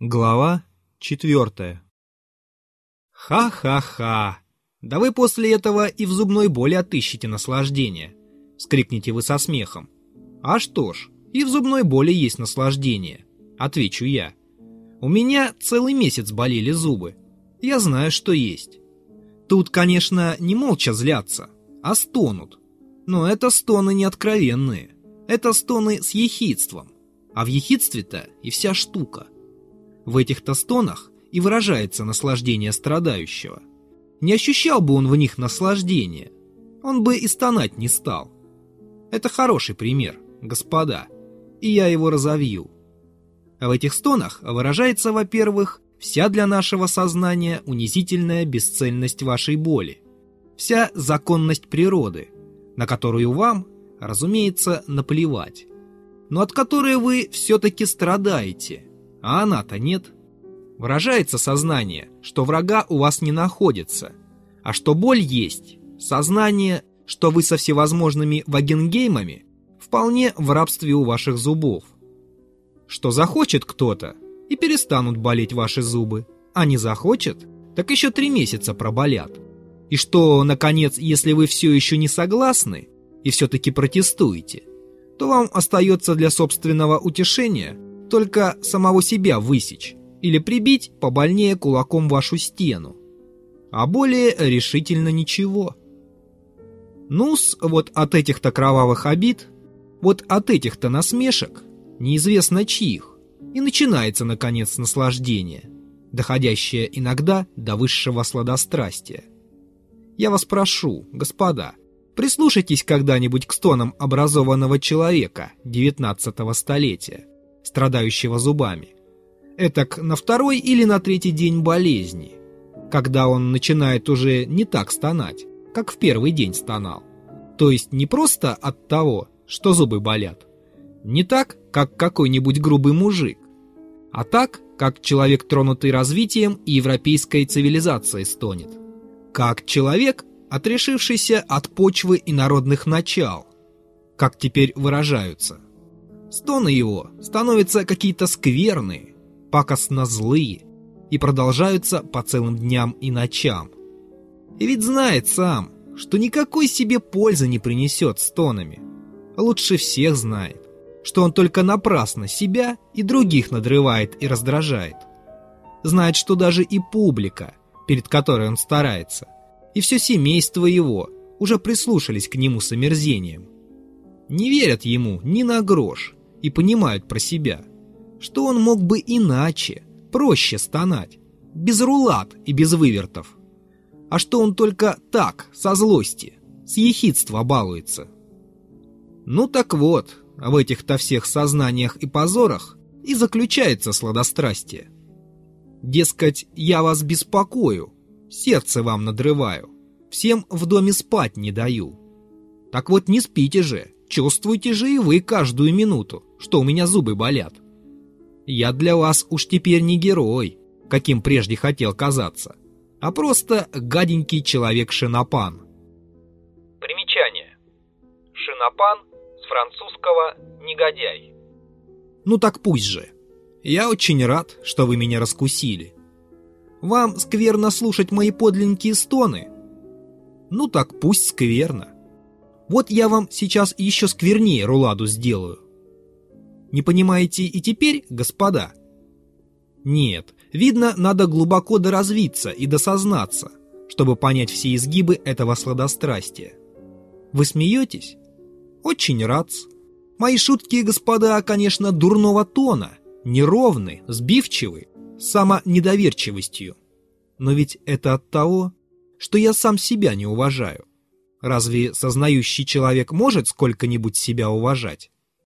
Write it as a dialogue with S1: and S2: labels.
S1: Глава четвертая «Ха-ха-ха! Да вы после этого и в зубной боли отыщете наслаждение!» — скрикнете вы со смехом. «А что ж, и в зубной боли есть наслаждение», — отвечу я. «У меня целый месяц болели зубы. Я знаю, что есть. Тут, конечно, не молча злятся, а стонут. Но это стоны не откровенные. Это стоны с ехидством. А в ехидстве-то и вся штука. В этих-то стонах и выражается наслаждение страдающего. Не ощущал бы он в них наслаждения, он бы и стонать не стал. Это хороший пример, господа, и я его разовью. В этих стонах выражается, во-первых, вся для нашего сознания унизительная бесцельность вашей боли, вся законность природы, на которую вам, разумеется, наплевать, но от которой вы все-таки страдаете, а она-то нет. Выражается сознание, что врага у вас не находится, а что боль есть, сознание, что вы со всевозможными вагенгеймами вполне в рабстве у ваших зубов. Что захочет кто-то, и перестанут болеть ваши зубы, а не захочет, так еще три месяца проболят. И что, наконец, если вы все еще не согласны и все-таки протестуете, то вам остается для собственного утешения только самого себя высечь или прибить побольнее кулаком вашу стену. А более решительно ничего. Нус, вот от этих-то кровавых обид, вот от этих-то насмешек, неизвестно чьих, и начинается, наконец, наслаждение, доходящее иногда до высшего сладострастия. Я вас прошу, господа, прислушайтесь когда-нибудь к стонам образованного человека XIX столетия, страдающего зубами этак на второй или на третий день болезни, когда он начинает уже не так стонать, как в первый день стонал. То есть не просто от того, что зубы болят, не так, как какой-нибудь грубый мужик, а так, как человек, тронутый развитием и европейской цивилизацией, стонет. Как человек, отрешившийся от почвы и народных начал, как теперь выражаются. Стоны его становятся какие-то скверные, пакостно злые и продолжаются по целым дням и ночам. И ведь знает сам, что никакой себе пользы не принесет стонами. Лучше всех знает, что он только напрасно себя и других надрывает и раздражает. Знает, что даже и публика, перед которой он старается, и все семейство его уже прислушались к нему с омерзением. Не верят ему ни на грош и понимают про себя – что он мог бы иначе, проще стонать, без рулат и без вывертов. А что он только так, со злости, с ехидства балуется. Ну так вот, в этих-то всех сознаниях и позорах и заключается сладострастие. Дескать, я вас беспокою, сердце вам надрываю, всем в доме спать не даю. Так вот не спите же, чувствуйте же и вы каждую минуту, что у меня зубы болят. Я для вас уж теперь не герой, каким прежде хотел казаться, а просто гаденький человек-шинопан.
S2: Примечание. Шинопан с французского «негодяй».
S1: Ну так пусть же. Я очень рад, что вы меня раскусили. Вам скверно слушать мои подлинные стоны? Ну так пусть скверно. Вот я вам сейчас еще сквернее руладу сделаю. Не понимаете и теперь, господа? Нет, видно, надо глубоко доразвиться и досознаться, чтобы понять все изгибы этого сладострастия. Вы смеетесь? Очень рад. Мои шутки, господа, конечно, дурного тона, неровны, сбивчивы, самонедоверчивостью. Но ведь это от того, что я сам себя не уважаю. Разве сознающий человек может сколько-нибудь себя уважать?